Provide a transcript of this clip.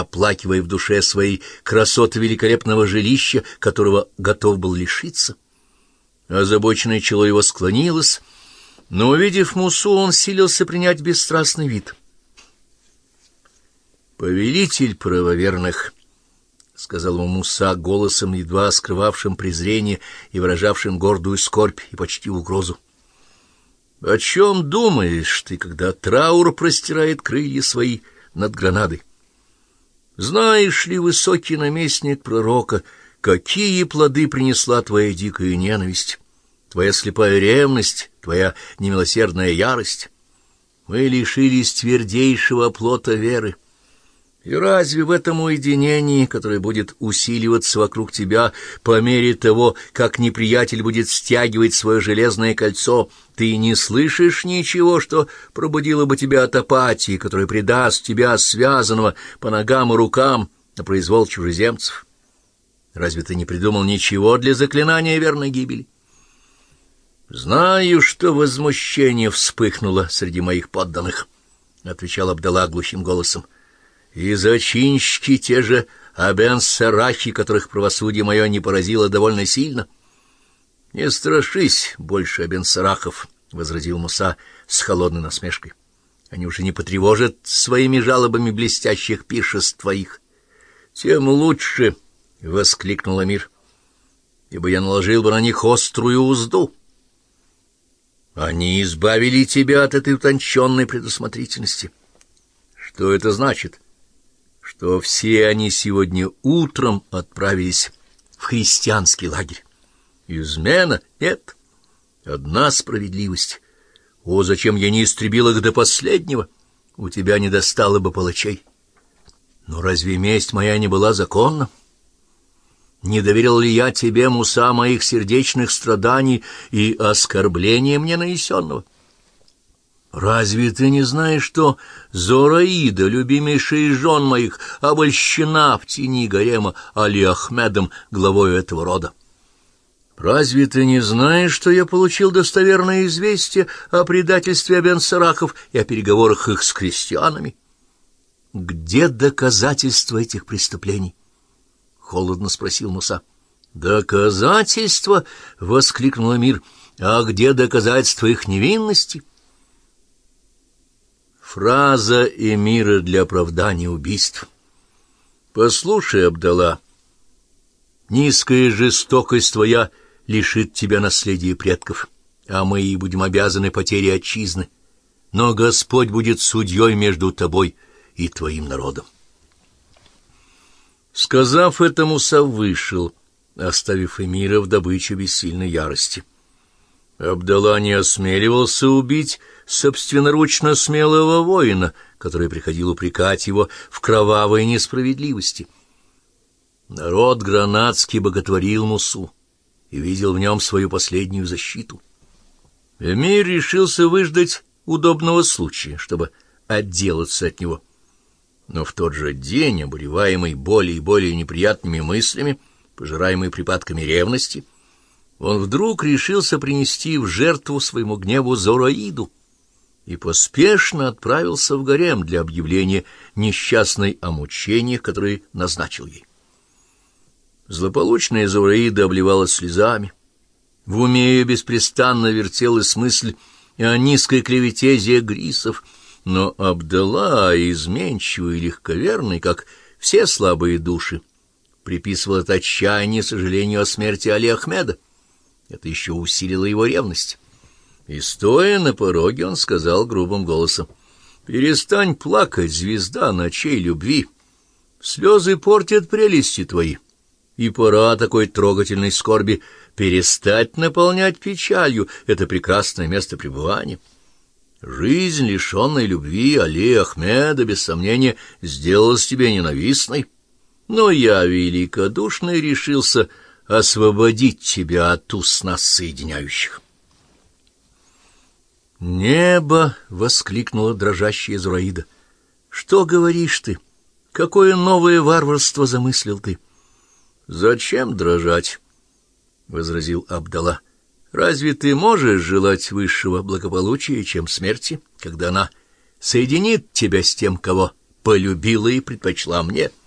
оплакивая в душе своей красоты великолепного жилища, которого готов был лишиться. Озабоченное чело его склонилось, но, увидев Мусу, он силился принять бесстрастный вид. «Повелитель правоверных», — сказал ему Муса голосом, едва скрывавшим презрение и выражавшим гордую скорбь и почти угрозу. «О чем думаешь ты, когда траур простирает крылья свои над гранадой? Знаешь ли, высокий наместник пророка, какие плоды принесла твоя дикая ненависть, твоя слепая ревность, твоя немилосердная ярость? Мы лишились твердейшего плота веры» И разве в этом уединении, которое будет усиливаться вокруг тебя по мере того, как неприятель будет стягивать свое железное кольцо, ты не слышишь ничего, что пробудило бы тебя от апатии, которая предаст тебя связанного по ногам и рукам на произвол чужеземцев? Разве ты не придумал ничего для заклинания верной гибели? Знаю, что возмущение вспыхнуло среди моих подданных, — отвечал Абдалла глухим голосом. — и зачинщики те же Абен-Сарахи, которых правосудие мое не поразило довольно сильно. — Не страшись больше Абен-Сарахов, — возразил Муса с холодной насмешкой. — Они уже не потревожат своими жалобами блестящих пиршеств твоих. — Тем лучше, — воскликнул Амир, — ибо я наложил бы на них острую узду. Они избавили тебя от этой утонченной предусмотрительности. Что это значит? — что все они сегодня утром отправились в христианский лагерь. Измена? Нет. Одна справедливость. О, зачем я не истребил их до последнего? У тебя не достало бы палачей. Но разве месть моя не была законна? Не доверил ли я тебе, Муса, моих сердечных страданий и оскорбления мне нанесенного? — Разве ты не знаешь, что Зораида, любимейшая из жен моих, обольщена в тени гарема Али Ахмедом, главой этого рода? Разве ты не знаешь, что я получил достоверное известие о предательстве Абен-Сарахов и о переговорах их с крестьянами? Где доказательства этих преступлений? — холодно спросил Муса. — Доказательства? — воскликнул Амир. — А где доказательства их невинности? — Фраза эмира для оправдания убийств. Послушай, Абдала, низкая жестокость твоя лишит тебя наследия предков, а мы и будем обязаны потере отчизны. Но Господь будет судьей между тобой и твоим народом. Сказав это, Муса вышел, оставив эмира в добычу бессильной ярости. Абдалла не осмеливался убить собственноручно смелого воина, который приходил упрекать его в кровавой несправедливости. Народ гранадский боготворил Мусу и видел в нем свою последнюю защиту. Эмир решился выждать удобного случая, чтобы отделаться от него. Но в тот же день, обуреваемый более и более неприятными мыслями, пожираемый припадками ревности, — он вдруг решился принести в жертву своему гневу Зороиду и поспешно отправился в гарем для объявления несчастной о мучениях, которые назначил ей. Злополучная Зороида обливалась слезами. В уме ее беспрестанно вертелась мысль о низкой клевете Зиагрисов, но Абдалла, изменчивый и легковерный, как все слабые души, приписывал это отчаяние сожалению о смерти Али Ахмеда. Это еще усилило его ревность. И, стоя на пороге, он сказал грубым голосом, «Перестань плакать, звезда ночей любви. Слезы портят прелести твои, и пора такой трогательной скорби перестать наполнять печалью это прекрасное место пребывания». Жизнь, лишенная любви, Али Ахмеда, без сомнения, сделалась тебе ненавистной. Но я, великодушный, решился освободить тебя от уз нас соединяющих. «Небо!» — воскликнула дрожащая Зураида. «Что говоришь ты? Какое новое варварство замыслил ты?» «Зачем дрожать?» — возразил Абдала. «Разве ты можешь желать высшего благополучия, чем смерти, когда она соединит тебя с тем, кого полюбила и предпочла мне —